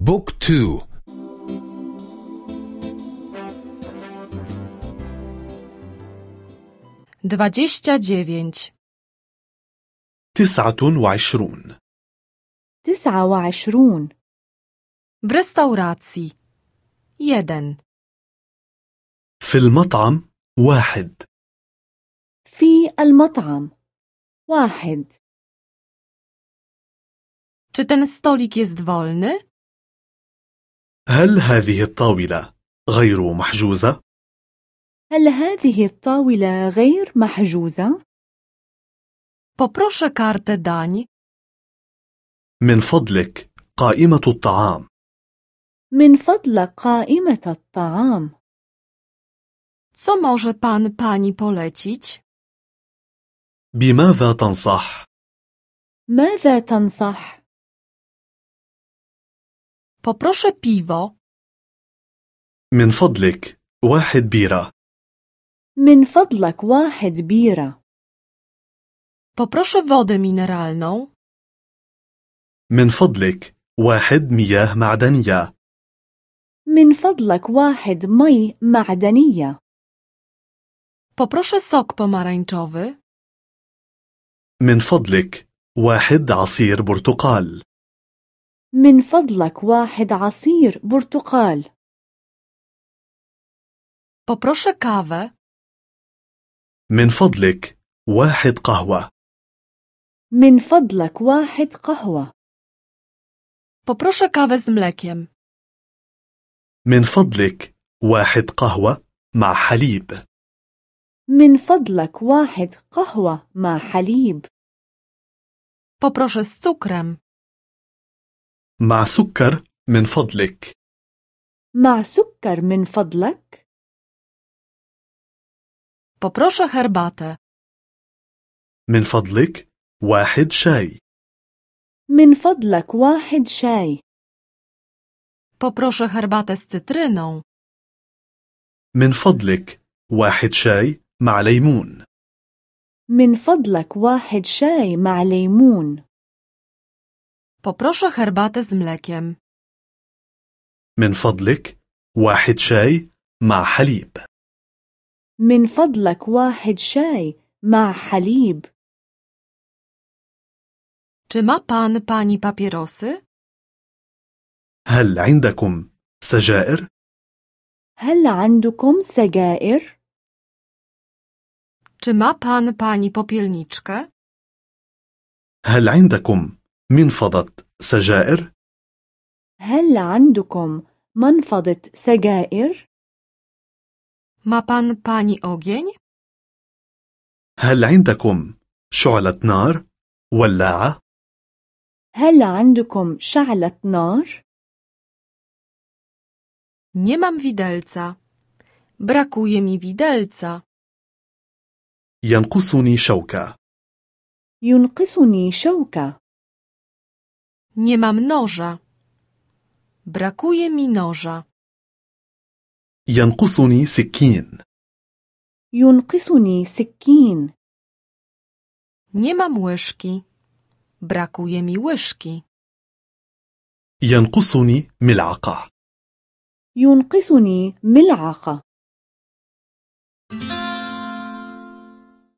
Book two. dwadzieścia dziewięć تسعة وعشرون. تسعة وعشرون. W restauracji. Jeden في المطعم واحد. في المطعم واحد. Czy ten stolik jest wolny? هل هذه الطاولة غير محجوزة؟ هل هذه الطاولة غير محجوزة؟ Poproszę kartę dań. من فضلك قائمة الطعام من فضلك قائمة الطعام Co może pan pani polecić? بماذا تنصح؟ ماذا تنصح؟ Poproszę piwo. من فضلك واحد بيرة من فضلك واحد بيرة Poproszę wodę mineralną. من فضلك واحد مياه معدنية من فضلك واحد مي معدنية Poproszę sok pomarańczowy. من فضلك واحد عصير برتقال من فضلك واحد عصير برتقال Poproszę kawę. من فضلك واحد قهوة من فضلك واحد قهوة Poproszę kawę z mlekiem. من فضلك واحد قهوة مع حليب من فضلك واحد قهوة مع حليب Poproszę z cukrem. مع سكر من فضلك. مع سكر من فضلك. Poproszę herbatę. من فضلك واحد شاي. من فضلك واحد شاي. Poproszę herbatę z cytryną. من فضلك واحد شاي مع ليمون. من فضلك واحد شاي مع ليمون. Poproszę herbatę z mlekiem. من فضلك واحد شاي مع حليب من فضلك واحد شاي مع حليب Czy ma pan pani papierosy? هل عندكم سجائر؟ هل عندكم سجائر؟ Czy ma pan pani popielniczkę? هل عندكم منفضة سجائر؟ هل عندكم منفضة سجائر؟ Ma pan pani ogień? هل عندكم شعلة نار؟ ولاعة؟ هل عندكم شعلة نار؟ Nie mam widelca. Brakuje mi widelca. ينقصني شوكة ينقصني شوكة Nie mam noża. Brakuje mi noża. ينقصني سكين ينقصني سكين Nie mam łyżki. Brakuje mi łyżki. ينقصني ملعقة ينقصني ملعقة